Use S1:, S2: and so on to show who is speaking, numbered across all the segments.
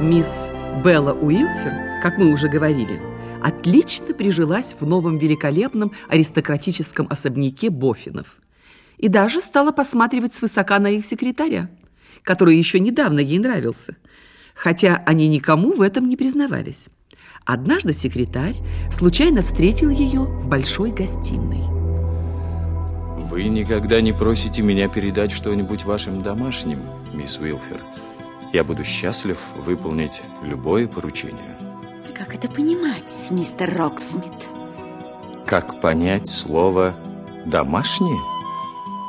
S1: Мисс Белла Уилфер, как мы уже говорили, отлично прижилась в новом великолепном аристократическом особняке Бофинов и даже стала посматривать свысока на их секретаря, который еще недавно ей нравился, хотя они никому в этом не признавались. Однажды секретарь случайно встретил ее в большой гостиной.
S2: Вы никогда не просите меня передать что-нибудь вашим домашним, мисс Уилфер. Я буду счастлив выполнить любое поручение.
S3: Как это понимать, мистер Роксмит?
S2: Как понять слово «домашнее»?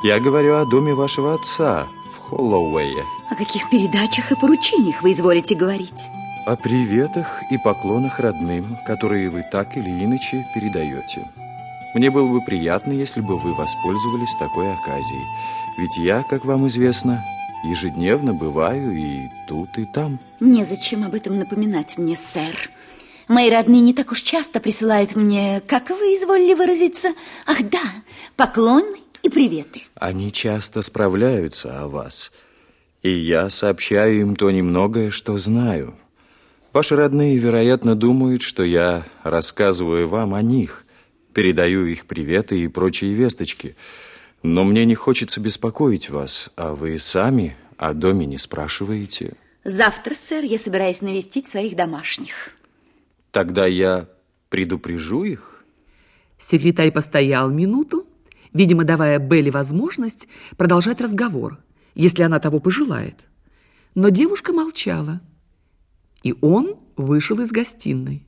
S2: Я говорю о доме вашего отца в Холлоуэе.
S3: О каких передачах и поручениях вы изволите говорить?
S2: О приветах и поклонах родным, которые вы так или иначе передаете. Мне было бы приятно, если бы вы воспользовались такой оказией. Ведь я, как вам известно, ежедневно бываю и тут, и там.
S3: Незачем об этом напоминать мне, сэр. Мои родные не так уж часто присылают мне, как вы изволили выразиться, ах да, поклоны и приветы.
S2: Они часто справляются о вас, и я сообщаю им то немногое, что знаю. Ваши родные, вероятно, думают, что я рассказываю вам о них, передаю их приветы и прочие весточки. Но мне не хочется беспокоить вас, а вы сами о доме не спрашиваете.
S3: Завтра, сэр, я собираюсь навестить своих домашних.
S2: Тогда я предупрежу их?
S1: Секретарь постоял минуту, видимо, давая Белли возможность продолжать разговор, если она того пожелает. Но девушка молчала и он вышел из гостиной.